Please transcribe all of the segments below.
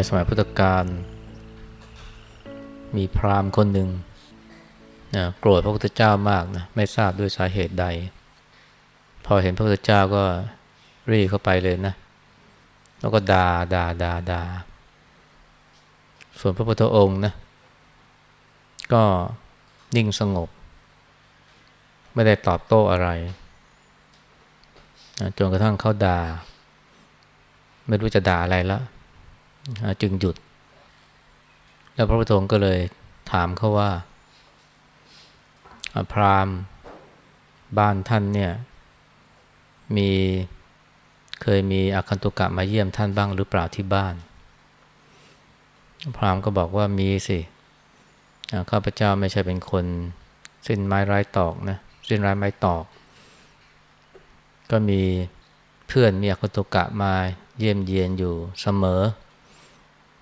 ในสมัยพุทธกาลมีพราหมณ์คนหนึ่งนะโกรธพระพุทธเจ้ามากนะไม่ทราบด้วยสาเหตุใด พอเห็นพระพุทธเจ้าก็รีเข้าไปเลยนะ แล้วก็ดา่าด่าด่าด่าส่วนพระพุทธองค์นะก็นิ่งสงบ ไม่ได้ตอบโต้อะไรจนกระทั่งเขาด่า ไม่รู้จะด่าอะไรแล้ว จึงหยุด แล้วพระพุทธองค์ก็เลยถามเขาว่า พราหม์บ้านท่านเนี่ยมีเคยมีอาคันตุกะมาเยี่ยมท่านบ้างหรือเปล่าที่บ้าน พราหม์ก็บอกว่ามีสิข้าพเจ้าไม่ใช่เป็นคนสิ้นไม้ไร้ตอกนะสิ้นไร้ไม้ตอก ก็มีเพื่อนมีอาคันตุกะมาเยี่ยมเยียนอยู่เสมอ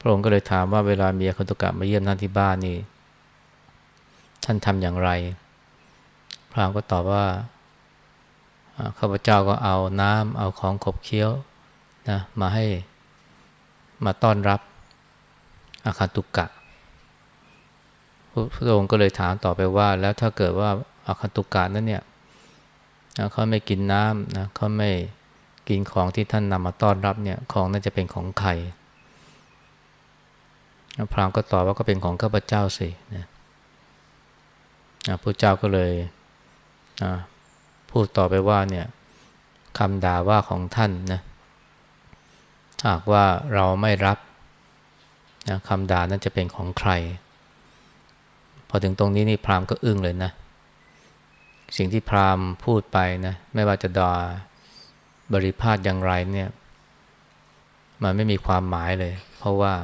พระองค์ก็เลยถามว่าเวลามีอคันตุกะมาเยี่ยมท่านที่บ้านนี่ ท่านทำอย่างไร พระองค์ก็ตอบว่าข้าพเจ้าก็เอาน้ำเอาของขบเคี้ยวนะมาให้มาต้อนรับอาคาตุกะ พระองค์ก็เลยถามต่อไปว่า แล้วถ้าเกิดว่าอาคาตุกะนั้นเนี่ยเขาไม่กินน้ำนะเขาไม่กินของที่ท่านนำมาต้อนรับเนี่ยของน่าจะเป็นของใคร พรามก็ตอบว่าก็เป็นของข้าพเจ้าสินะพระเจ้าก็เลยพูดต่อไปว่าเนี่ยคำด่าว่าของท่านนะหากว่าเราไม่รับนะคำด่านั้นจะเป็นของใคร พอถึงตรงนี้นี่พรามก็อึ้งเลยนะ สิ่งที่พรามพูดไปนะ ไม่ว่าจะด่าบริพาทอย่างไรเนี่ย มันไม่มีความหมายเลย เพราะว่า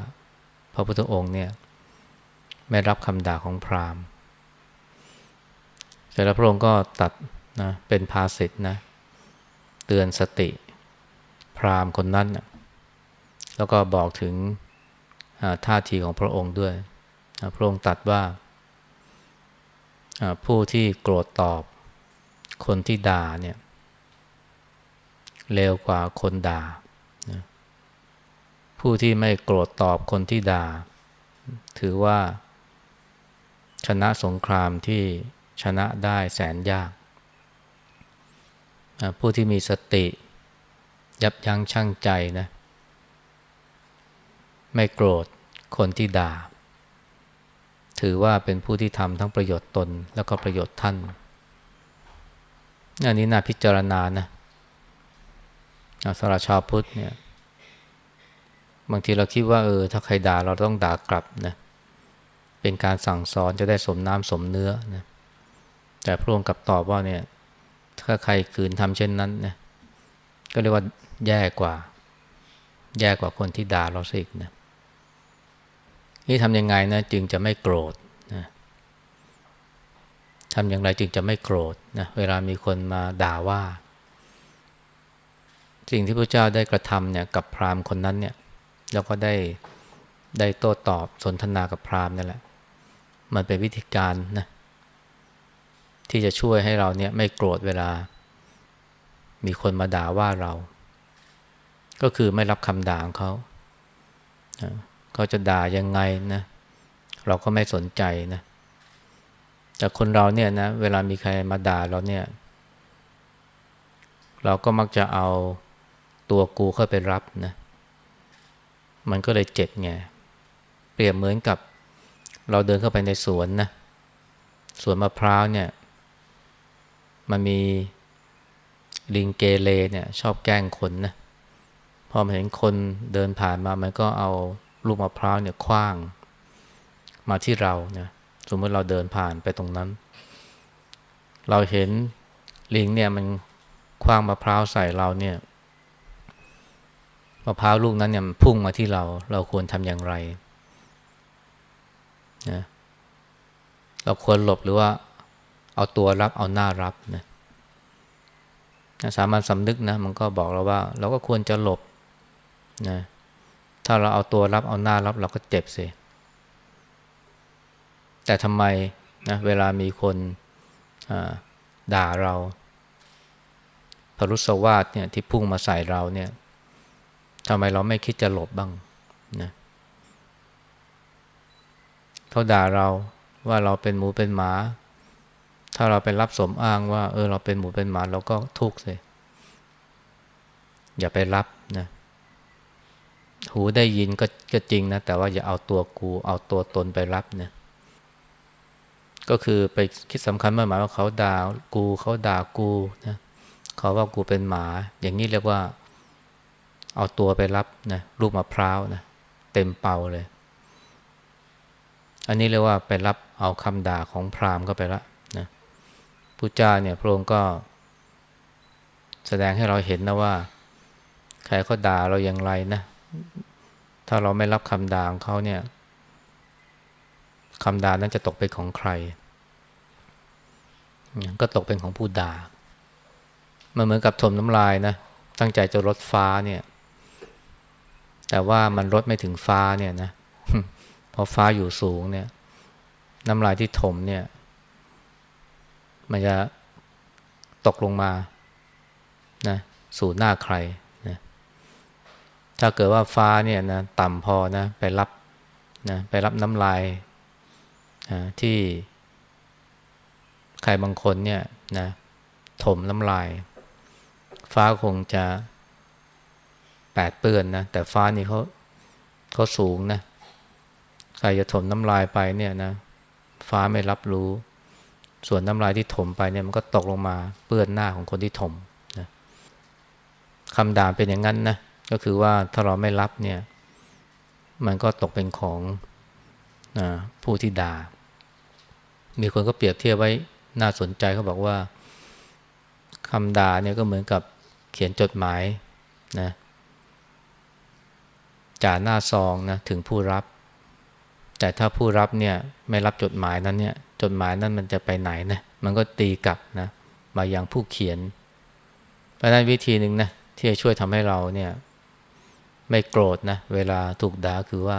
พระพุทธองค์เนี่ยไม่รับคำด่าของพราหมณ์เสร็จแล้วพระองค์ก็ตัดนะเป็นภาสิทธนะเตือนสติพราหมณ์คนนั้นนะแล้วก็บอกถึงท่าทีของพระองค์ด้วยพระองค์ตัดว่าผู้ที่โกรธตอบคนที่ด่าเนี่ยเร็วกว่าคนด่า ผู้ที่ไม่โกรธตอบคนที่ด่า ถือว่า ชนะสงครามที่ชนะได้แสนยาก ผู้ที่มีสติ ยับยั้งชั่งใจนะ ไม่โกรธคนที่ด่า ถือว่าเป็นผู้ที่ทำทั้งประโยชน์ตนแล้วก็ประโยชน์ท่านอันนี้น่าพิจารณานะสำหรับชาวพุทธเนี่ย บางทีเราคิดว่าเออถ้าใครด่าเราต้องด่ากลับนะเป็นการสั่งสอนจะได้สมน้ำสมเนื้อนะแต่พระองค์กลับตอบว่าเนี่ย ถ้าใครคืนทำเช่นนั้นนะก็เรียกว่าแย่กว่า แย่กว่าคนที่ด่าเราสิกนะนี่ทำยังไงนะจึงจะไม่โกรธนะทำอย่างไรจึงจะไม่โกรธนะเวลามีคนมาด่าว่า สิ่งที่พระเจ้าได้กระทำเนี่ยกับพราหมณ์คนนั้นเนี่ย แล้วก็ได้ได้โต้ตอบสนทนากับพราหมณ์นั่นแหละ มันเป็นวิธีการนะที่จะช่วยให้เราเนี่ยไม่โกรธเวลา มีคนมาด่าว่าเรา ก็คือไม่รับคำด่าของเขาเขาจะด่ายังไงนะ เราก็ไม่สนใจนะ แต่คนเราเนี่ยนะ เวลามีใครมาด่าเราเนี่ย เราก็มักจะเอาตัวกูเข้าไปรับนะ มันก็เลยเจ็บไง เปรียบเหมือนกับ เราเดินเข้าไปในสวนนะสวนมะพร้าวเนี่ย มันมีลิงเกเรเนี่ย ชอบแกล้งคนนะพอมเห็นคนเดินผ่านมา มันก็เอาลูกมะพร้าวเนี่ยคว้างมาที่เราเนี่ยสมมติเราเดินผ่านไปตรงนั้น เราเห็นลิงเนี่ยมันคว้างมะพร้าวใส่เราเนี่ย มะพร้าวลูกนั้นเนี่ยพุ่งมาที่เรา เราควรทำอย่างไรนะเราควรหลบหรือว่า เอาตัวรับเอาหน้ารับนะสามัญสำนึกนะมันก็บอกเราว่า เราก็ควรจะหลบนะถ้าเราเอาตัวรับเอาหน้ารับเราก็เจ็บสิแต่ทำไมนะเวลามีคนด่าเราพรุษวาสเนี่ยที่พุ่งมาใส่เราเนี่ย ทำไมเราไม่คิดจะหลบบ้างนะเขาด่าเราว่าเราเป็นหมูเป็นหมา ถ้าเราไปรับสมอ้างว่า เออเราเป็นหมูเป็นหมาเราก็ทุกข์เลยอย่าไปรับนะหูได้ยินก็ก็จริงนะ แต่ว่าอย่าเอาตัวกูเอาตัวตนไปรับนะก็คือไปคิดสำคัญมากหมายว่าเขาด่ากูเขาด่ากูนะเขาว่ากูเป็นหมา อย่างนี้เรียกว่า เอาตัวไปรับนะลูกมะพร้าวนะเต็มเป่าเลย อันนี้เรียกว่าไปรับเอาคำด่าของพราหมณ์ก็ไปละนะพุทธเจ้าเนี่ยพระองค์ก็ แสดงให้เราเห็นนะว่า ใครเขาด่าเราอย่างไรนะ ถ้าเราไม่รับคำด่าของเขาเนี่ยคำด่านั้นจะตกเป็นของใคร ก็ตกเป็นของผู้ด่า มันเหมือนกับถมน้ำลายนะ ตั้งใจจะลดฟ้าเนี่ย แต่ว่ามันลดไม่ถึงฟ้าเนี่ยนะพอฟ้าอยู่สูงเนี่ย น้ำลายที่ถมเนี่ย มันจะตกลงมานะสู่หน้าใครนะถ้าเกิดว่าฟ้าเนี่ยนะต่ำพอนะไปรับนะไปรับน้ำลายที่ใครบางคนเนี่ยนะถมน้ำลาย ฟ้าคงจะ แปดเปื้อนนะแต่ฟ้านี่เขาเขาสูงนะใครจะถมน้ำลายไปเนี่ยนะ ฟ้าไม่รับรู้ ส่วนน้ำลายที่ถมไปเนี่ยมันก็ตกลงมาเปื้อนหน้าของคนที่ถมนะคำด่าเป็นอย่างนั้นนะก็คือว่าถ้าเราไม่รับเนี่ย มันก็ตกเป็นของนะผู้ที่ด่า มีคนก็เปรียบเทียบไว้น่าสนใจเขาบอกว่าคำด่าเนี่ยก็เหมือนกับเขียนจดหมายนะ จ่าหน้าซองนะถึงผู้รับ แต่ถ้าผู้รับเนี่ยไม่รับจดหมายนั้นเนี่ยจดหมายนั้นมันจะไปไหนนะมันก็ตีกลับนะมาอย่างผู้เขียน เพราะนั้นวิธีหนึ่งนะที่จะช่วยทำให้เราเนี่ยไม่โกรธนะเวลาถูกด่าคือว่า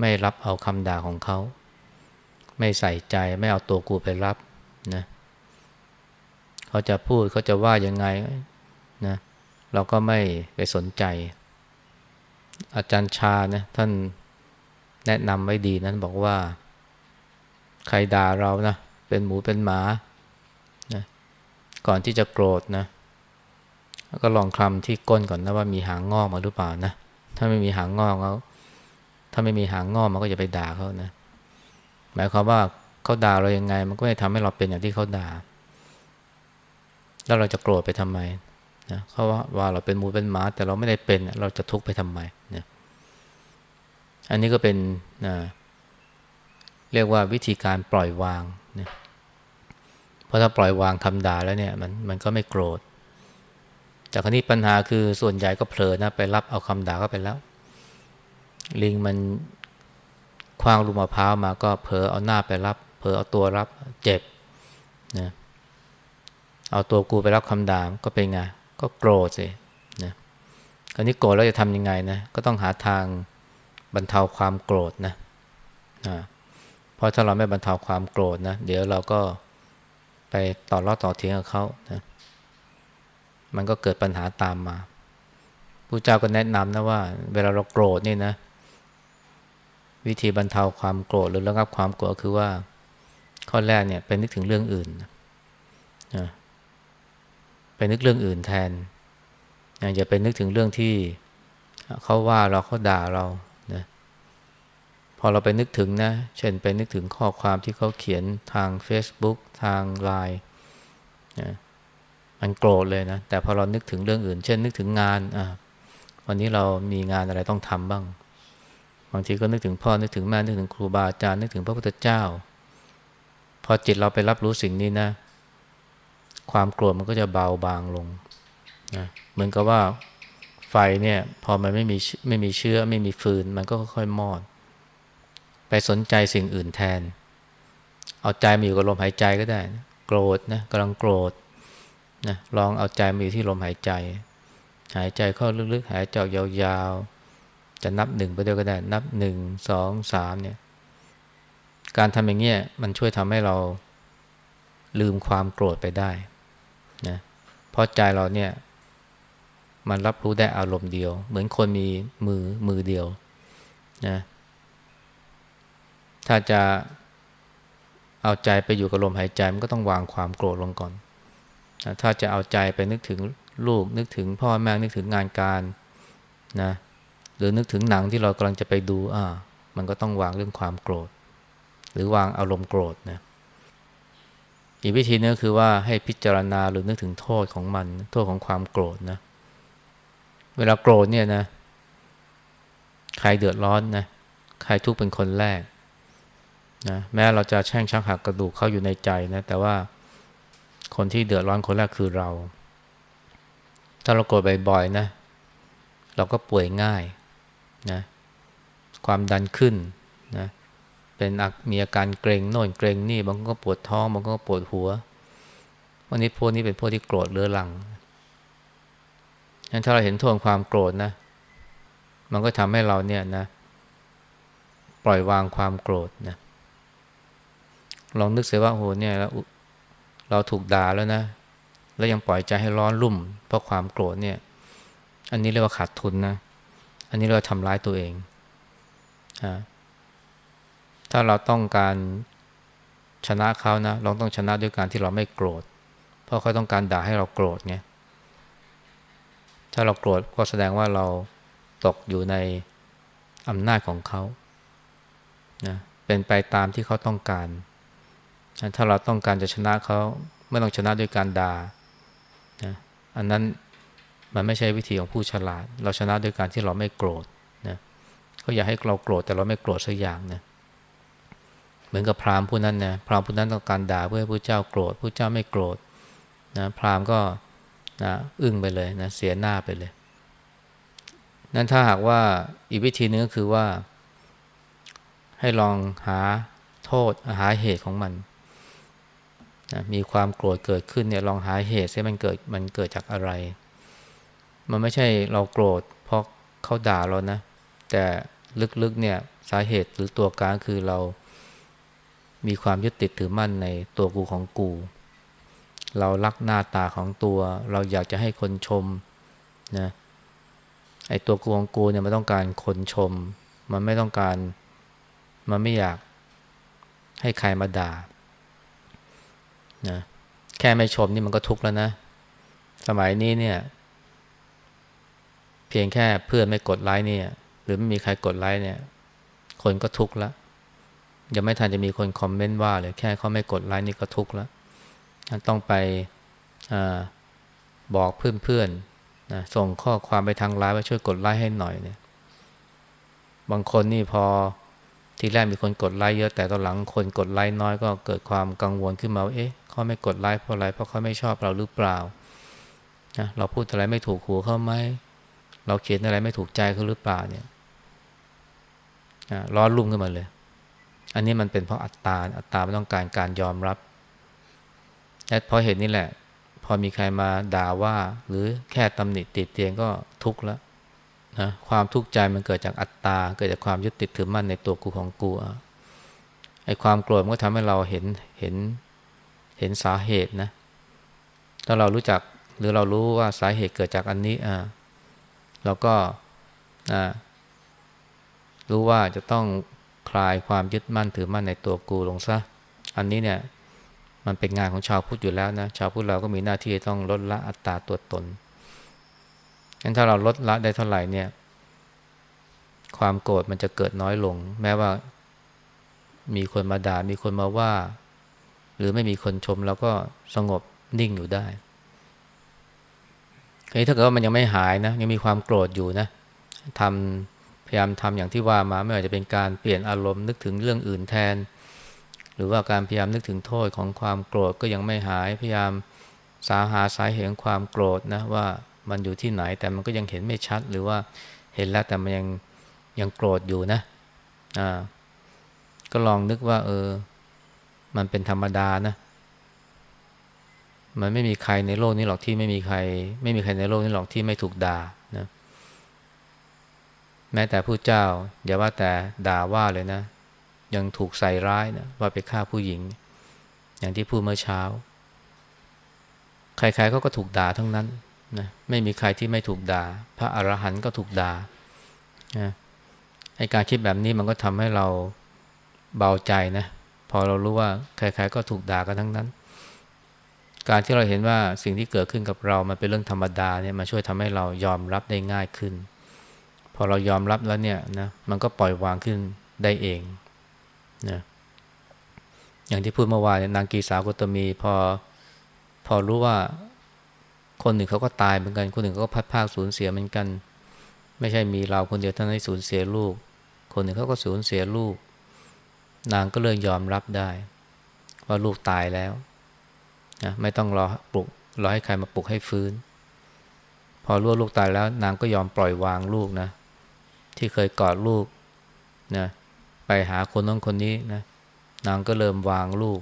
ไม่รับเอาคำด่าของเขา ไม่ใส่ใจไม่เอาตัวกูไปรับนะเขาจะพูดเขาจะว่ายังไงนะเราก็ไม่ไปสนใจ อาจารย์ชาเนะท่านแนะนำไว้ดีนั้นบอกว่า ใครด่าเรานะ เป็นหมูเป็นหมานะก่อนที่จะโกรธนะก็ลองคลำที่ก้นก่อนนะว่ามีหางงอกมาหรือเปล่านะถ้าไม่มีหางงอกเขาถ้าไม่มีหางงอกมันก็จะไปด่าเขานะ หมายความว่าเขาด่าเรายังไง มันก็ไม่ทำให้เราเป็นอย่างที่เขาด่า แล้วเราจะโกรธไปทำไม นะเขาว่าว่าเราเป็นมูเป็นหมา แต่เราไม่ได้เป็นเราจะทุกข์ไปทำไมนะอันนี้ก็เป็นนะเรียกว่าวิธีการปล่อยวางนะเพราะถ้าปล่อยวางคำด่าแล้วเนี่ยมันมันก็ไม่โกรธจากนี้ปัญหาคือส่วนใหญ่ก็เผลอนะไปรับเอาคำด่าเข้าไปแล้ว ลิงมันคว้างลูกมะพร้าวมาก็เผลอเอาหน้าไปรับ เผลอเอาตัวรับเจ็บนะเอาตัวกูไปรับคำด่าก็เป็นไง ก็โกรธสินะคราวนี้โกรธแล้วจะทำยังไงนะ ก็ต้องหาทางบรรเทาความโกรธนะนะเพราะถ้าเราไม่บรรเทาความโกรธนะ เดี๋ยวเราก็ไปต่อรอดต่อเทียงกับเขานะ มันก็เกิดปัญหาตามมาผู้เจ้าก็แนะนำนะว่า เวลาเราโกรธนี่นะ วิธีบรรเทาความโกรธหรือระงับความโกรธคือว่า ข้อแรกเนี่ยไปนึกถึงเรื่องอื่นนะ นึกเรื่องอื่นแทนอย่าไปนึกถึงเรื่องที่เขาว่าเราเขาด่าเรานะพอเราไปนึกถึงนะ เช่นไปนึกถึงข้อความที่เขาเขียนทาง Facebook ทางไลน์นะมันโกรธเลยนะ แต่พอเรานึกถึงเรื่องอื่น เช่นนึกถึงงานอะวันนี้เรามีงานอะไรต้องทำบ้าง บางทีก็นึกถึงพ่อ นึกถึงแม่ นึกถึงครูบาอาจารย์ นึกถึงพระพุทธเจ้า พอจิตเราไปรับรู้สิ่งนี้นะ ความโกรธมันก็จะเบาบางลงนะเหมือนกับว่าไฟเนี่ยพอมันไม่มีไม่มีเชื้อไม่มีฟืน มันก็ค่อยๆมอด ไปสนใจสิ่งอื่นแทน เอาใจมาอยู่กับลมหายใจก็ได้นะโกรธนะกำลังโกรธนะลองเอาใจมาอยู่ที่ลมหายใจ หายใจเข้าลึกๆ หายใจยาวๆ จะนับหนึ่งไปด้วยก็ได้ นับหนึ่งสองสามเนี่ย การทำอย่างเงี้ยมันช่วยทำให้เราลืมความโกรธไปได้ เพราะใจเราเนี่ย มันรับรู้ได้อารมณ์เดียว เหมือนคนมีมือมือเดียวนะถ้าจะเอาใจไปอยู่กับลมหายใจมันก็ต้องวางความโกรธลงก่อน ถ้าจะเอาใจไปนึกถึงลูกนึกถึงพ่อแม่นึกถึงงานการนะหรือนึกถึงหนังที่เรากำลังจะไปดูอ่ามันก็ต้องวางเรื่องความโกรธ หรือวางอารมณ์โกรธนะ อีกวิธีนึงคือว่าให้พิจารณาหรือนึกถึงโทษของมัน โทษของความโกรธนะ เวลาโกรธเนี่ยนะ ใครเดือดร้อนนะ ใครทุกข์เป็นคนแรกนะ แม้เราจะแช่งชักหักกระดูกเขาอยู่ในใจนะ แต่ว่าคนที่เดือดร้อนคนแรกคือเรา ถ้าเราโกรธบ่อยๆนะ เราก็ป่วยง่ายนะ ความดันขึ้นนะเเป็นมีอาการเกรงโน่นเกรงนี่บางคนก็ปวดท้องบางคนก็ปวดหัววันนี้พวกนี้เป็นพวกที่โกรธเรื้อรังงั้นถ้าเราเห็นโทษความโกรธนะ มันก็ทำให้เราเนี่ยนะ ปล่อยวางความโกรธนะลองนึกเสียว่าโหเนี่ยเราเราถูกด่าแล้วนะแล้วยังปล่อยใจให้ร้อนรุ่ม เพราะความโกรธเนี่ย อันนี้เรียกว่าขาดทุนนะ อันนี้เรียกว่าทำร้ายตัวเองอ่า ถ้าเราต้องการชนะเขานะ เราต้องชนะด้วยการที่เราไม่โกรธ เพราะเขาต้องการด่าให้เราโกรธไงถ้าเราโกรธก็แสดงว่าเราตกอยู่ในอำนาจของเขานะเป็นไปตามที่เขาต้องการ ถ้าเราต้องการจะชนะเขาไม่ต้องชนะด้วยการด่านะอันนั้นมันไม่ใช่วิธีของผู้ฉลาด เราชนะด้วยการที่เราไม่โกรธนะเขาอยากให้เราโกรธแต่เราไม่โกรธสักอย่างนะ เหมือนกับพราหมณ์ผู้นั้นนะพราหมณ์ผู้นั้นต้องการด่าเพื่อให้ผู้เจ้าโกรธผู้เจ้าไม่โกรธนะพราหมณ์ก็นะอึ้งไปเลยนะเสียหน้าไปเลย นั้นถ้าหากว่าอีกวิธีนึงก็คือว่า ให้ลองหาโทษหาเหตุของมันนะมีความโกรธเกิดขึ้นเนี่ยลองหาเหตุใช่มันเกิดมันเกิดจากอะไร มันไม่ใช่เราโกรธเพราะเขาด่าเรานะ แต่ลึกๆเนี่ยสาเหตุหรือตัวการคือเรา มีความยึดติดถือมั่นในตัวกูของกู เรารักหน้าตาของตัว เราอยากจะให้คนชมนะไอตัวกูของกูเนี่ยมันต้องการคนชม มันไม่ต้องการ มันไม่อยากให้ใครมาด่านะแค่ไม่ชมนี่มันก็ทุกข์แล้วนะ สมัยนี้เนี่ย เพียงแค่เพื่อนไม่กดไลค์เนี่ย หรือไม่มีใครกดไลค์เนี่ย คนก็ทุกข์แล้ว ยังไม่ทันจะมีคนคอมเมนต์ว่าเลยแค่เขาไม่กดไลค์นี่ก็ทุกข์แล้ว ต้องไปอบอกเพื่อนๆนะส่งข้อความไปทางไลน์ว่าช่วยกดไลค์ให้หน่อยเนี่ย บางคนนี่พอทีแรกมีคนกดไลค์เยอะแต่ตอนหลังคนกดไลค์น้อยก็เกิดความกังวลขึ้นมาว่าเอ๊ะเขาไม่กดไลค์เพราะอะไรเพราะเขาไม่ชอบเราหรือเปล่านะเราพูดอะไรไม่ถูกหูเขาไหมเราเขียนอะไรไม่ถูกใจเขาหรือเปล่าเนี่ยร้อนรุ่มขึ้นมาเลย อันนี้มันเป็นเพราะอัตตา อัตตาไม่ต้องการการยอมรับ และเพราะเหตุนี้แหละ พอมีใครมาด่าว่า หรือแค่ตำหนิติดเตียงก็ทุกข์แล้วนะความทุกข์ใจมันเกิดจากอัตตา เกิดจากความยึดติดถือมั่นในตัวกูของกูไอ้ความโกรธมันก็ทำให้เราเห็นเห็นเห็นสาเหตุนะถ้าเรารู้จักหรือเรารู้ว่าสาเหตุเกิดจากอันนี้อ่าเราก็อ่ารู้ว่าจะต้อง คลายความยึดมั่นถือมั่นในตัวกูลงซะ อันนี้เนี่ยมันเป็นงานของชาวพุทธอยู่แล้วนะ ชาวพุทธเราก็มีหน้าที่ต้องลดละอัตตาตัวตนงั้นถ้าเราลดละได้เท่าไหร่เนี่ย ความโกรธมันจะเกิดน้อยลง แม้ว่า มีคนมาด่า มีคนมาว่า หรือไม่มีคนชมเราก็สงบนิ่งอยู่ได้ทีนี้ถ้าเกิดว่ามันยังไม่หายนะ ยังมีความโกรธอยู่นะทำ ยายามทำอย่างที่ว่ามาไม่ว่าจะเป็นการเปลี่ยนอารมณ์นึกถึงเรื่องอื่นแทน หรือว่าการพยายามนึกถึงโทษของความโกรธก็ยังไม่หายพยายามสาหาสาเหตุของความโกรธนะว่ามันอยู่ที่ไหนแต่มันก็ยังเห็นไม่ชัด หรือว่าเห็นแล้วแต่มันยังยังโกรธอยู่นะอ่าก็ลองนึกว่า เออ มันเป็นธรรมดานะมันไม่มีใครในโลกนี้หรอกที่ไม่มีใคร ไม่มีใครในโลกนี้หรอกที่ไม่ถูกด่า แม้แต่ผู้เจ้า อย่าว่าแต่ด่าว่าเลยนะ ยังถูกใส่ร้ายนะว่าไปฆ่าผู้หญิง อย่างที่พูดเมื่อเช้า ใครๆเขาก็ถูกด่าทั้งนั้นนะไม่มีใครที่ไม่ถูกด่า พระอรหันต์ก็ถูกด่านะไอการคิดแบบนี้มันก็ทำให้เราเบาใจนะ พอเรารู้ว่าใครๆก็ถูกด่ากันทั้งนั้น การที่เราเห็นว่าสิ่งที่เกิดขึ้นกับเรา มันเป็นเรื่องธรรมดาเนี่ยมาช่วยทำให้เรายอมรับได้ง่ายขึ้น พอเรายอมรับแล้วเนี่ยนะมันก็ปล่อยวางขึ้นได้เองนะอย่างที่พูดเมื่อวานนางกีสาวกตมีพอพอรู้ว่าคนหนึ่งเขาก็ตายเหมือนกัน คนหนึ่งเขาก็พัดภาคสูญเสียเหมือนกัน ไม่ใช่มีเราคนเดียวท่านั้นที่สูญเสียลูก คนหนึ่งเขาก็สูญเสียลูก นางก็เลยยอมรับได้ ว่าลูกตายแล้วนะไม่ต้องรอปลุกรอให้ใครมาปลุกให้ฟื้น พอรู้ว่าลูกตายแล้ว นางก็ยอมปล่อยวางลูกนะ ที่เคยกอดลูกนะไปหาคนน้องคนนี้นะนางก็เริ่มวางลูก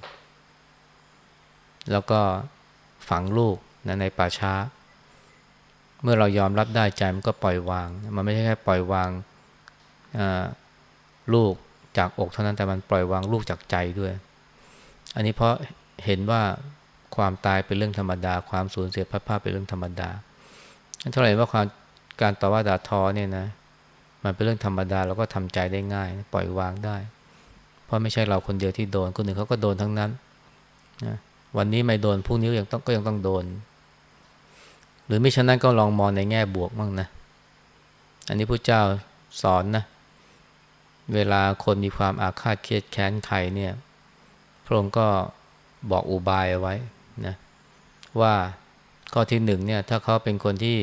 แล้วก็ฝังลูกนะในป่าช้า เมื่อเรายอมรับได้ใจมันก็ปล่อยวาง มันไม่ใช่แค่ปล่อยวางลูกจากอกเท่านั้นแต่มันปล่อยวางลูกจากใจด้วย อันนี้เพราะเห็นว่าความตายเป็นเรื่องธรรมดา ความสูญเสียพัดภาเป็นเรื่องธรรมดาเท่าไหร่ว่าความการต่อว่าด่าทอเนี่ยนะ มันเป็นเรื่องธรรมดาเราก็ทำใจได้ง่าย ปล่อยวางได้ เพราะไม่ใช่เราคนเดียวที่โดนคนอื่นเขาก็โดนทั้งนั้นนะวันนี้ไม่โดนพรุ่งนี้ยังต้องก็ยังต้องโดน หรือไม่ฉะนั้นก็ลองมองในแง่บวกบ้างนะ อันนี้พระเจ้าสอนนะ เวลาคนมีความอาฆาตเคียดแค้นใครเนี่ย พระองค์ก็บอกอุบายเอาไว้นะว่าข้อที่หนึ่งเนี่ยถ้าเขาเป็นคนที่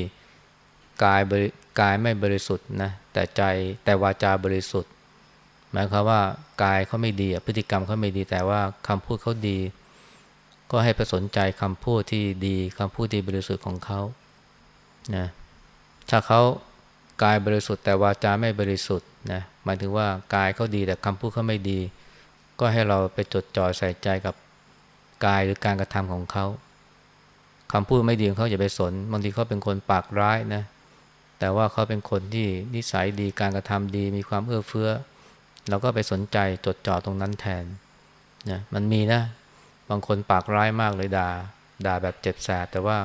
กายบรกายไม่บริสุทธิ์นะ แต่ใจแต่วาจาบริสุทธิ์ หมายความว่ากายเขาไม่ดีพฤติกรรมเขาไม่ดีแต่ว่าคำพูดเขาดี ก็ให้ไปสนใจคำพูดที่ดีคำพูดที่บริสุทธิ์ของเขานะถ้าเขากายบริสุทธิ์ แต่วาจาไม่บริสุทธิ์นะหมายถึงว่ากายเขาดีแต่คำพูดเขาไม่ดี ก็ให้เราไปจดจ่อใส่ใจกับกายหรือการกระทำของเขาคำพูดไม่ดีของเขาอย่าไปสนบางทีเขาเป็นคนปากร้ายนะ แต่ว่าเขาเป็นคนที่นิสัยดีการกระทำดีมีความเอื้อเฟื้อ เราก็ไปสนใจจดจ่อตรงนั้นแทนนะมันมีนะ บางคนปากร้ายมากเลยด่าด่าแบบเจ็บแสบแต่ว่า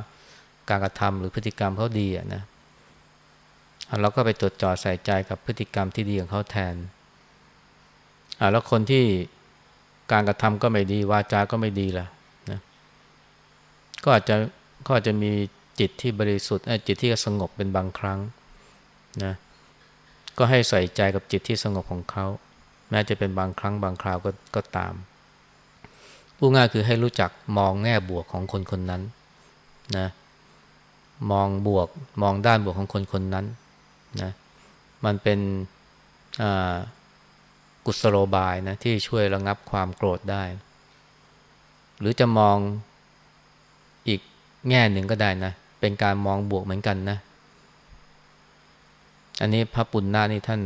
การกระทำหรือพฤติกรรมเขาดีอะนะเราก็ไปจดจ่อใส่ใจกับพฤติกรรมที่ดีของเขาแทนอ่าแล้วคนที่การกระทำก็ไม่ดีวาจาก็ไม่ดีล่ะนะก็อาจจะก็อาจจะมี จิตที่บริสุทธิ์จิตที่สงบเป็นบางครั้งนะก็ให้ใส่ใจกับจิตที่สงบของเขา แม้จะเป็นบางครั้งบางคราวก็กตามผู้ง่ายคือให้รู้จักมองแง่บวกของคนคนนั้นนะมองบวกมองด้านบวกของคนคนนั้นนะมันเป็นกุศโลบายนะที่ช่วยระงับความโกรธได้ หรือจะมองอีกแง่หนึ่งก็ได้นะ เป็นการมองบวกเหมือนกันนะ อันนี้พระปุณณานี่ท่าน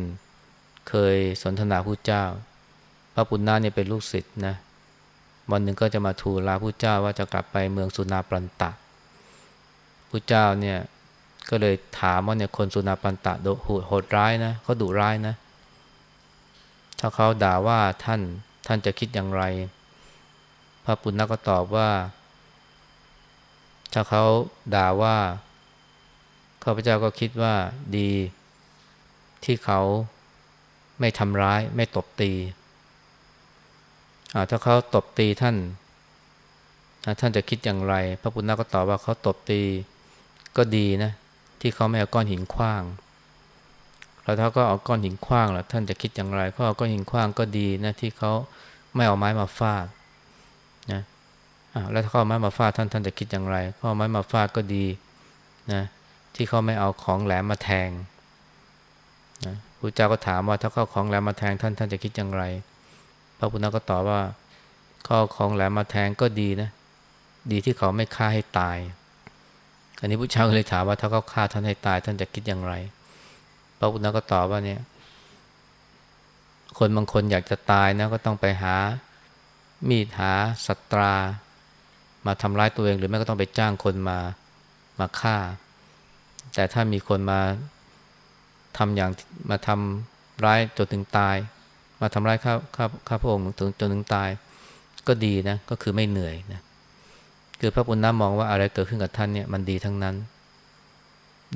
เคยสนทนาพระเจ้า พระปุณณะเนี่ยเป็นลูกศิษย์นะ วันหนึ่งก็จะมาทูลลาพระเจ้าว่าจะกลับไปเมืองสุนาปรันตะพระเจ้าเนี่ยก็เลยถามว่าเนี่ยคนสุนาปรันตะโหดร้ายนะเขาดุร้ายนะ ถ้าเขาด่าว่าท่านท่านจะคิดอย่างไร พระปุณณะก็ตอบว่า ถ้าเขาด่าว่าข้าพเจ้าก็คิดว่าดีที่เขาไม่ทำร้ายไม่ตบตี ถ้าเขาตบตีท่านท่านจะคิดอย่างไร พระพุทธเจ้าก็ตอบว่าเขาตบตีก็ดีนะ ที่เขาไม่เอาก้อนหินคว้างแล้วถ้าก็เอาก้อนหินคว้างล่ะท่านจะคิดอย่างไรเขาเอาก้อนหินคว้างก็ดีนะที่เขาไม่เอาไม้มาฟาดนะ แล้วถ้าเขาเอไม้มาฟาดท่านท่านจะคิดอย่างไรเขาเอไม้มาฟาดก็ดีนะที่เขาไม่เอาของแหลมมาแทงนะพระเจ้าก็ถามว่าถ้าเขาของแหลมมาแทงท่านท่านจะคิดอย่างไร พระพุทธก็ตอบว่าเข้าของแหลมมาแทงก็ดีนะ ดีที่เขาไม่ฆ่าให้ตาย อันนี้พระเจ้าก็เลยถามว่าถ้าเขาฆ่าท่านให้ตาย ท่านจะคิดอย่างไร พระพุทธก็ตอบว่าเนี่ย คนบางคนอยากจะตายนะก็ต้องไปหา มีดหาสัตรา มาทำร้ายตัวเอง หรือไม่ก็ต้องไปจ้างคนมามาฆ่า แต่ถ้ามีคนมาทำอย่างมาทำร้ายจนถึงตาย มาทำร้ายข้าข้าข้าพระองค์ถึงจนถึงตาย ก็ดีนะก็คือไม่เหนื่อยนะคือพระปุณณะมองว่าอะไรเกิดขึ้นกับท่านเนี่ยมันดีทั้งนั้น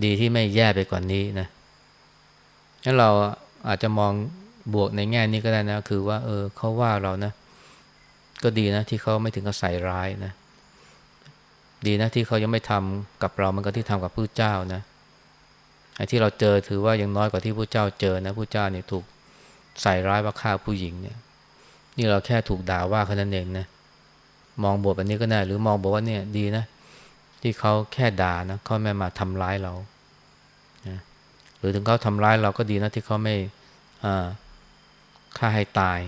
ดีที่ไม่แย่ไปกว่านนี้นะงั้นเราอาจจะมองบวกในแง่นี้ก็ได้นะ คือว่า เออเขาว่าเรานะ ก็ดีนะที่เขาไม่ถึงกับใส่ร้ายนะ ดีนะที่เขายังไม่ทำกับเรามันก็ที่ทำกับผู้เจ้านะไอ้ที่เราเจอถือว่ายังน้อยกว่าที่ผู้เจ้าเจอนะผู้เจ้าเนี่ยถูกใส่ร้ายว่าฆ่าผู้หญิงเนี่ย นี่เราแค่ถูกด่าว่าแค่นั้นเองนะมองบวกแบบนี้ก็ได้หรือมองบอกว่าเนี่ยดีนะ ที่เขาแค่ด่านะเขาไม่มาทำร้ายเรานะหรือถึงเขาทำร้ายเราก็ดีนะที่เขาไม่ฆ่าให้ตาย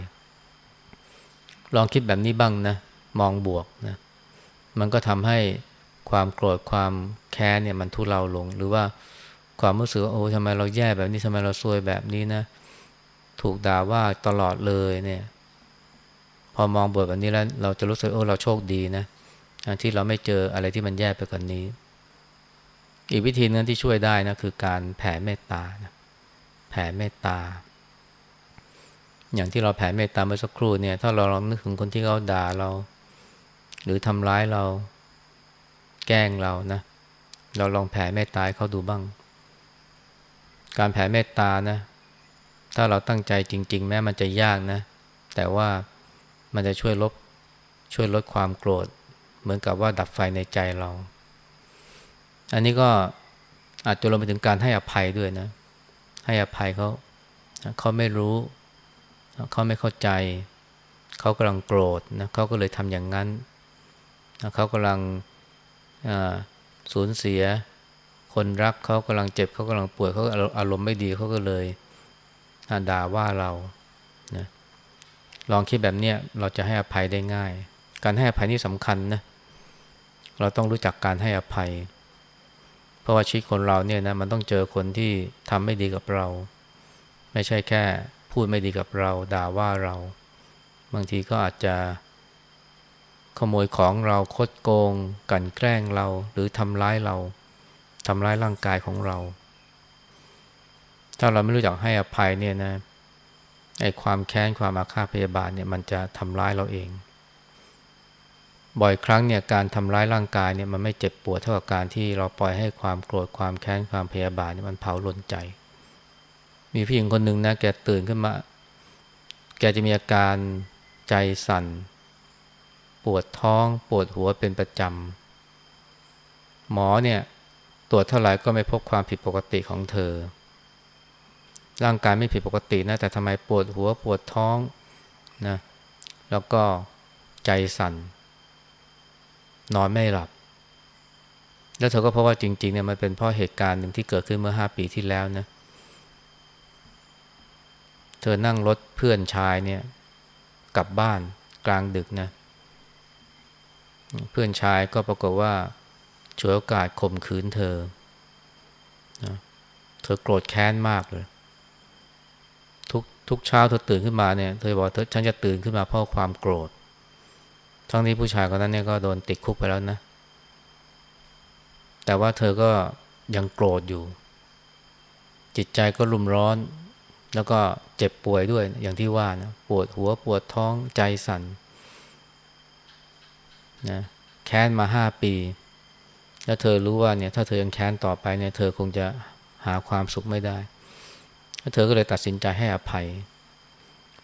ลองคิดแบบนี้บ้างนะ มองบวกนะ มันก็ทำให้ความโกรธความแค้นเนี่ยมันทุเลาลง หรือว่าความรู้สึกว่าโอ้ทำไมเราแย่แบบนี้ทำไมเราซวยแบบนี้นะ ถูกด่าว่าตลอดเลยเนี่ย พอมองบทแบบนี้แล้ว เราจะรู้สึกโอ้เราโชคดีนะที่เราไม่เจออะไรที่มันแย่ไปกว่านนี้ อีกวิธีนึงที่ช่วยได้นะคือการแผ่เมตตานะแผ่เมตตา อย่างที่เราแผ่เมตตาเมื่อสักครู่เนี่ย ถ้าเราลองนึกถึงคนที่เขาด่าเรา หรือทำร้ายเรา แกล้งเรานะ เราลองแผ่เมตตาให้เขาดูบ้าง การแผ่เมตตานะ ถ้าเราตั้งใจจริง ๆ แม้มันจะยากนะ แต่ว่ามันจะช่วยลบช่วยลดความโกรธ เหมือนกับว่าดับไฟในใจเรา อันนี้ก็อาจจะรวมไปถึงการให้อภัยด้วยนะ ให้อภัยเขาเขาไม่รู้เขาไม่เข้าใจ เขากำลังโกรธนะเขาก็เลยทำอย่างนั้น เขากำลังสูญเสีย คนรักเขากำลังเจ็บเขากำลังป่วยเขาอารมณ์ไม่ดีเขาก็เลยด่าว่าเรานะลองคิดแบบเนี้ยเราจะให้อภัยได้ง่าย การให้อภัยนี่สำคัญนะเราต้องรู้จักการให้อภัย เพราะว่าชีวิตคนเราเนี่ยนะมันต้องเจอคนที่ทำไม่ดีกับเรา ไม่ใช่แค่พูดไม่ดีกับเรา ด่าว่าเรา บางทีก็อาจจะ ขโมยของเราคดโกง กันแกล้งเราหรือทำร้ายเราทำร้ายร่างกายของเรา ถ้าเราไม่รู้จักให้อภัยเนี่ยนะไอ้ความแค้นความอาฆาตพยาบาทเนี่ยมันจะทำร้ายเราเอง บ่อยครั้งเนี่ยการทำร้ายร่างกายเนี่ยมันไม่เจ็บปวดเท่ากับการที่เราปล่อยให้ความโกรธความแค้นความพยาบาทเนี่ยมันเผาลนใจ มีผู้หญิงคนหนึ่งนะแกตื่นขึ้นมา แกจะมีอาการใจสั่น ปวดท้องปวดหัวเป็นประจำ หมอเนี่ยตรวจเท่าไหร่ก็ไม่พบความผิดปกติของเธอ ร่างกายไม่ผิดปกตินะแต่ทำไมปวดหัวปวดท้องนะแล้วก็ใจสั่น นอนไม่หลับ แล้วเธอก็เพราะว่าจริงๆเนี่ยมันเป็นเพราะเหตุการณ์หนึ่งที่เกิดขึ้นเมื่อห้าปีที่แล้วนะเธอนั่งรถเพื่อนชายเนี่ยกลับบ้านกลางดึกนะเพื่อนชายก็ปรากฏว่าฉวยโอกาสข่มขืนเธอนะเธอโกรธแค้นมากเลย ทุกทุกเช้าเธอตื่นขึ้นมาเนี่ย เธอบอกเธอฉันจะตื่นขึ้นมาเพราะความโกรธ ทั้งที่ผู้ชายคนนั้นเนี่ยก็โดนติดคุกไปแล้วนะ แต่ว่าเธอก็ยังโกรธอยู่ จิตใจก็รุมร้อน แล้วก็เจ็บป่วยด้วยอย่างที่ว่านะ ปวดหัวปวดท้องใจสั่นะแค้นมาห้าปี แล้วเธอรู้ว่าเนี่ยถ้าเธอยังแค้นต่อไปเนี่ยเธอคงจะหาความสุขไม่ได้แล้วเธอก็เลยตัดสินใจให้อภัย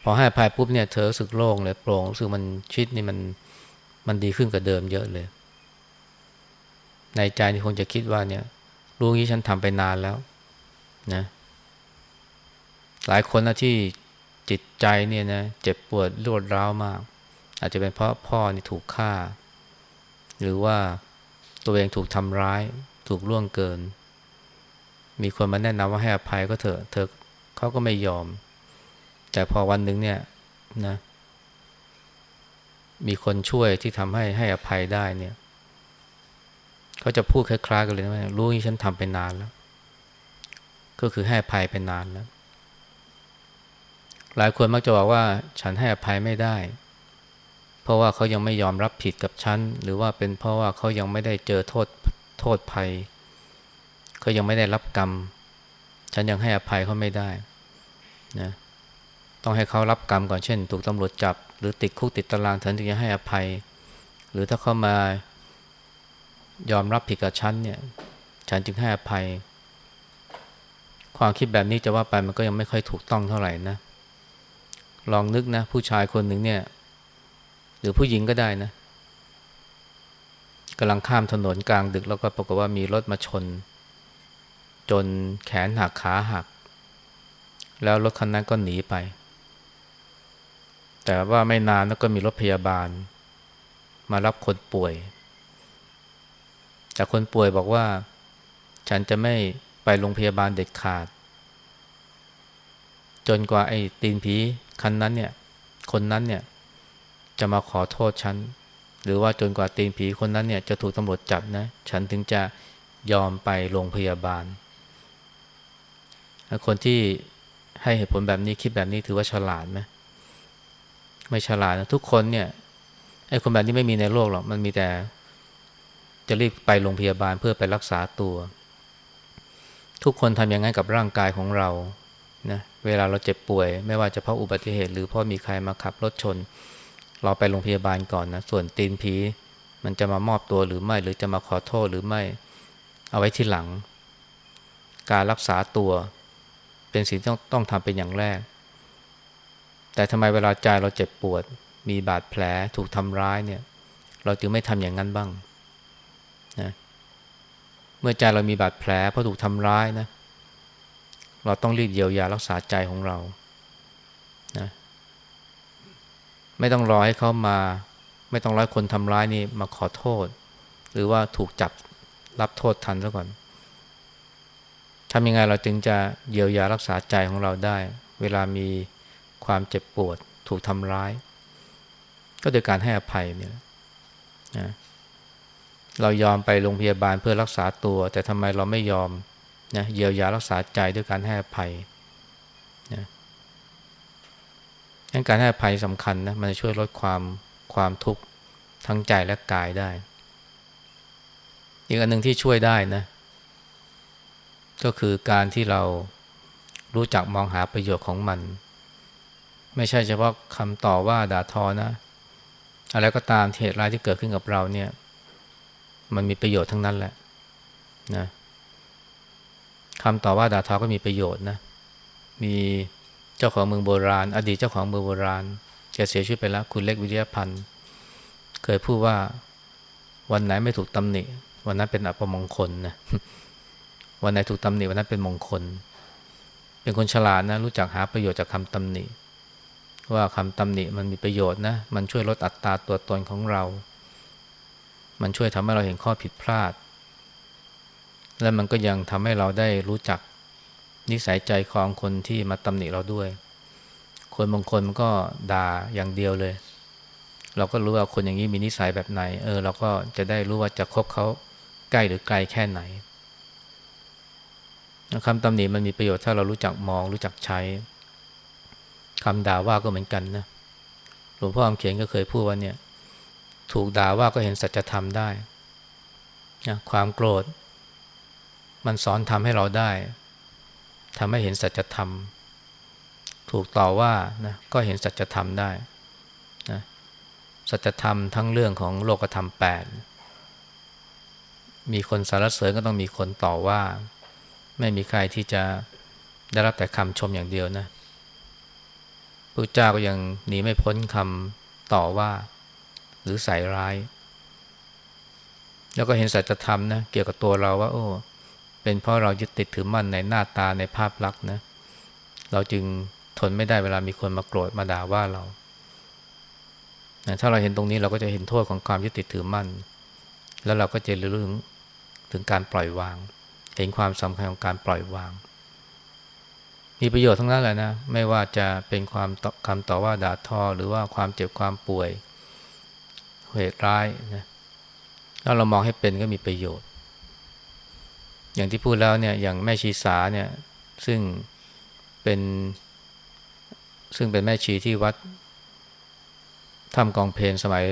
พอให้อภัยปุ๊บเนี่ยเธอรู้สึกโล่งเลยโปร่งรู้สึกมันชิดนี่มันมันดีขึ้นกว่าเดิมเยอะเลย ในใจนี่คงจะคิดว่าเนี่ยรู้งี้ฉันทำไปนานแล้วนะหลายคนนะที่จิตใจเนี่ยนะเจ็บปวดรวดร้าวมาก อาจจะเป็นเพราะพ่อนี่ถูกฆ่า หรือว่าตัวเองถูกทำร้าย ถูกล่วงเกิน มีคนมาแนะนำว่าให้อภัยก็เถอะเธอเขาก็ไม่ยอม แต่พอวันหนึ่งเนี่ยนะ มีคนช่วยที่ทำให้ให้อภัยได้เนี่ยเขาจะพูดคล้ายๆกันเลยว่ารู้ที่ฉันทำไปนานแล้ว ก็คือให้อภัยไปนานแล้ว หลายคนมักจะบอกว่าฉันให้อภัยไม่ได้ เพราะว่าเขายังไม่ยอมรับผิดกับฉัน หรือว่าเป็นเพราะว่าเขายังไม่ได้เจอโทษโทษภัย เขายังไม่ได้รับกรรม ฉันยังให้อภัยเขาไม่ได้นะต้องให้เขารับกรรมก่อนเช่น ถูกตำรวจจับ หรือติดคุกติดตารางฉันถึงจะให้อภัย หรือถ้าเขามายอมรับผิดกับฉันเนี่ยฉันจึงให้อภัย ความคิดแบบนี้จะว่าไปมันก็ยังไม่ค่อยถูกต้องเท่าไหร่นะลองนึกนะ ผู้ชายคนหนึ่งเนี่ย หรือผู้หญิงก็ได้นะกำลังข้ามถนนกลางดึกแล้วก็ปรากฏว่ามีรถมาชน จนแขนหักขาหัก แล้วรถคันนั้นก็หนีไป แต่ว่าไม่นานแล้วก็มีรถพยาบาล มารับคนป่วย แต่คนป่วยบอกว่า ฉันจะไม่ไปโรงพยาบาลเด็ดขาด จนกว่าไอ้ตีนผีคันนั้นเนี่ย คนนั้นเนี่ย จะมาขอโทษฉัน หรือว่าจนกว่าตีนผีคนนั้นเนี่ยจะถูกตำรวจจับนะ ฉันถึงจะยอมไปโรงพยาบาล คนที่ให้เหตุผลแบบนี้คิดแบบนี้ถือว่าฉลาดไหมไม่ฉลาดนะทุกคนเนี่ยไอ้คนแบบนี้ไม่มีในโลกหรอกมันมีแต่ จะรีบไปโรงพยาบาลเพื่อไปรักษาตัว ทุกคนทำอย่างนั้นกับร่างกายของเรานะเวลาเราเจ็บป่วย ไม่ว่าจะเพราะอุบัติเหตุ หรือเพราะมีใครมาขับรถชน เราไปโรงพยาบาลก่อนนะส่วนตีนผี มันจะมามอบตัวหรือไม่ หรือจะมาขอโทษหรือไม่ เอาไว้ที่หลัง การรักษาตัวเป็นสิ่งที่ต้องทำเป็นอย่างแรก แต่ทำไมเวลาใจเราเจ็บปวด มีบาดแผลถูกทำร้ายเนี่ย เราจึงไม่ทำอย่างนั้นบ้างนะเมื่อใจเรามีบาดแผลเพราะถูกทำร้ายนะ เราต้องรีบเยียวยารักษาใจของเรา นะ ไม่ต้องรอให้เขามา ไม่ต้องรอให้คนทำร้ายนี่มาขอโทษ หรือว่าถูกจับรับโทษทันซะก่อนทำยังไงเราจึงจะเยียวยารักษาใจของเราได้ เวลามีความเจ็บปวด ถูกทำร้าย ก็โดยการให้อภัยเนี่ยนะเรายอมไปโรงพยาบาลเพื่อรักษาตัว แต่ทำไมเราไม่ยอมนะเยียวยารักษาใจด้วยการให้อภัยนะ งั้นการให้อภัยสำคัญนะมันจะช่วยลดความความทุกข์ทั้งใจและกายได้ อีกอันหนึ่งที่ช่วยได้นะ ก็คือการที่เรารู้จักมองหาประโยชน์ของมัน ไม่ใช่เฉพาะคำต่อว่าด่าทอนะ อะไรก็ตามเหตุร้ายที่เกิดขึ้นกับเราเนี่ย มันมีประโยชน์ทั้งนั้นแหละนะคำต่อว่าด่าทอก็มีประโยชน์นะ มี เจ้าของเมืองโบราณ อดีตเจ้าของเมืองโบราณแกเสียชีวิตไปแล้ว คุณเล็กวิทยาพันธ์เคยพูดว่าวันไหนไม่ถูกตำหนิ วันนั้นเป็นอัปมงคลนะวันไหนถูกตำหนิวันนั้นเป็นมงคล เป็นคนฉลาดนะ รู้จักหาประโยชน์จากคำตำหนิ ว่าคำตำหนิมันมีประโยชน์นะ มันช่วยลดอัตราตัวตนของเรา มันช่วยทำให้เราเห็นข้อผิดพลาด และมันก็ยังทำให้เราได้รู้จัก นิสัยใจคองคนที่มาตำหนิเราด้วย คนบางคนมันก็ด่าอย่างเดียวเลย เราก็รู้ว่าคนอย่างนี้มีนิสัยแบบไหน เออ เราก็จะได้รู้ว่าจะคบเขาใกล้หรือไกลแค่ไหนคำตำหนิมันมีประโยชน์ถ้าเรารู้จักมองรู้จักใช้คำด่าว่าก็เหมือนกันนะหลวงพ่อคำเขียนก็เคยพูดว่าเนี่ย ถูกด่าว่าก็เห็นสัจธรรมได้นะความโกรธ มันสอนทำให้เราได้ ทำให้เห็นสัจธรรม ถูกต่อว่านะก็เห็นสัจธรรมได้นะสัจธรรมทั้งเรื่องของโลกธรรมแปดมีคนสารเสริญก็ต้องมีคนต่อว่า ไม่มีใครที่จะได้รับแต่คำชมอย่างเดียวนะพระเจ้าก็ยังหนีไม่พ้นคำต่อว่า หรือใส่ร้าย แล้วก็เห็นสัจธรรมนะเกี่ยวกับตัวเราว่า โอ้ เป็นเพราะเรายึดติดถือมั่นในหน้าตาในภาพลักษณ์นะ เราจึงทนไม่ได้เวลามีคนมาโกรธมาด่าว่าเรา ถ้าเราเห็นตรงนี้เราก็จะเห็นโทษของความยึดติดถือมั่น แล้วเราก็จะรู้ถึงถึงการปล่อยวาง เห็นความสำคัญของการปล่อยวาง มีประโยชน์ทั้งนั้นแหละนะ ไม่ว่าจะเป็นความคำต่อว่าด่าทอหรือว่าความเจ็บความป่วยเหตุร้ายนะถ้าเรามองให้เป็นก็มีประโยชน์ อย่างที่พูดแล้วเนี่ยอย่างแม่ชีสาเนี่ยซึ่งเป็นซึ่งเป็นแม่ชีที่วัดทำกองเพลนสมัย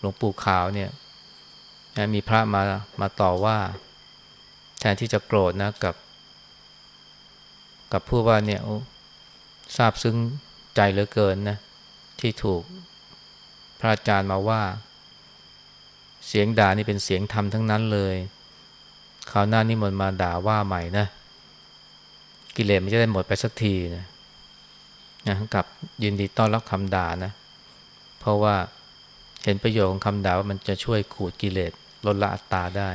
หลวงปู่ขาวเนี่ยมีพระมามาต่อว่าแทนที่จะโกรธนะกับ กับผู้ว่าเนี่ยทราบซึ้งใจเหลือเกินนะที่ถูกพระอาจารย์มาว่า เสียงด่านี่เป็นเสียงธรรมทั้งนั้นเลย คราวหน้านี่มันมาด่าว่าใหม่นะ กิเลสมันจะได้หมดไปสักทีนะนะกับยินดีต้อนรับคำด่านะ เพราะว่าเห็นประโยชน์ของคำด่าว่ามันจะช่วยขูดกิเลสลดละอัตตาได้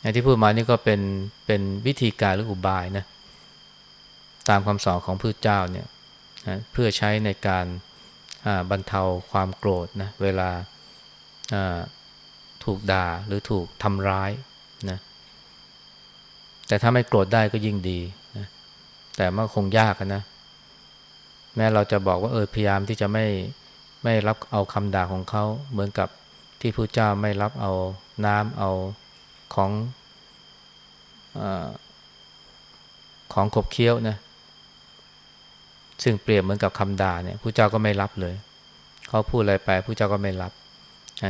อย่างที่พูดมานี่ก็เป็นเป็นวิธีการหรืออุบายนะตามคำสอนของพระเจ้าเนี่ยนะเพื่อใช้ในการบรรเทาความโกรธนะเวลาถูกด่าหรือถูกทำร้าย นะแต่ถ้าไม่โกรธได้ก็ยิ่งดีนะแต่มันคงยากนะ แม้เราจะบอกว่าเออพยายามที่จะไม่ไม่รับเอาคำด่าของเขาเหมือนกับที่พระเจ้าไม่รับเอาน้ำเอาของอของขบเคี้ยวนะซึ่งเปรียบเหมือนกับคำด่าเนี่ยผู้เจ้าก็ไม่รับเลย เขาพูดอะไรไปผู้เจ้าก็ไม่รับ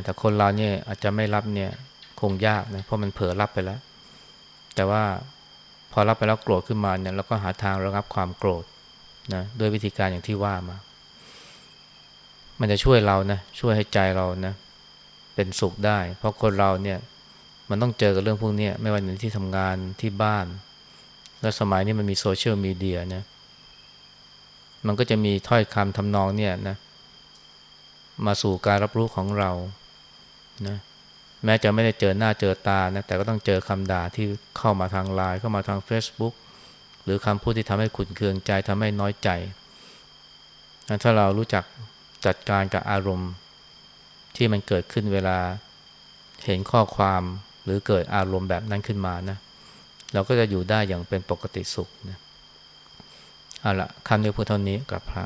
แต่คนเราเนี่ยอาจจะไม่รับเนี่ย คงยากนะเพราะมันเผลอรับไปแล้ว แต่ว่าพอรับไปแล้วโกรธขึ้นมาเนี่ยเราก็หาทางระงับความโกรธนะด้วยวิธีการอย่างที่ว่ามา มันจะช่วยเรานะช่วยให้ใจเรานะเป็นสุขได้ เพราะคนเราเนี่ยมันต้องเจอกับเรื่องพวกนี้ไม่ว่าในที่ทำงานที่บ้าน และสมัยนี้มันมีโซเชียลมีเดียนะมันก็จะมีถ้อยคำทำนองเนี่ยนะมาสู่การรับรู้ของเรานะ แม้จะไม่ได้เจอหน้าเจอตานะแต่ก็ต้องเจอคำด่าที่เข้ามาทางไลน์เข้ามาทาง Facebook หรือคำพูดที่ทำให้ขุนเคืองใจทำให้น้อยใจถ้าเรารู้จักจัดการกับอารมณ์ที่มันเกิดขึ้นเวลาเห็นข้อความหรือเกิดอารมณ์แบบนั้นขึ้นมานะเราก็จะอยู่ได้อย่างเป็นปกติสุขนะเอาละคำเดียวพูดเท่านี้กับพระ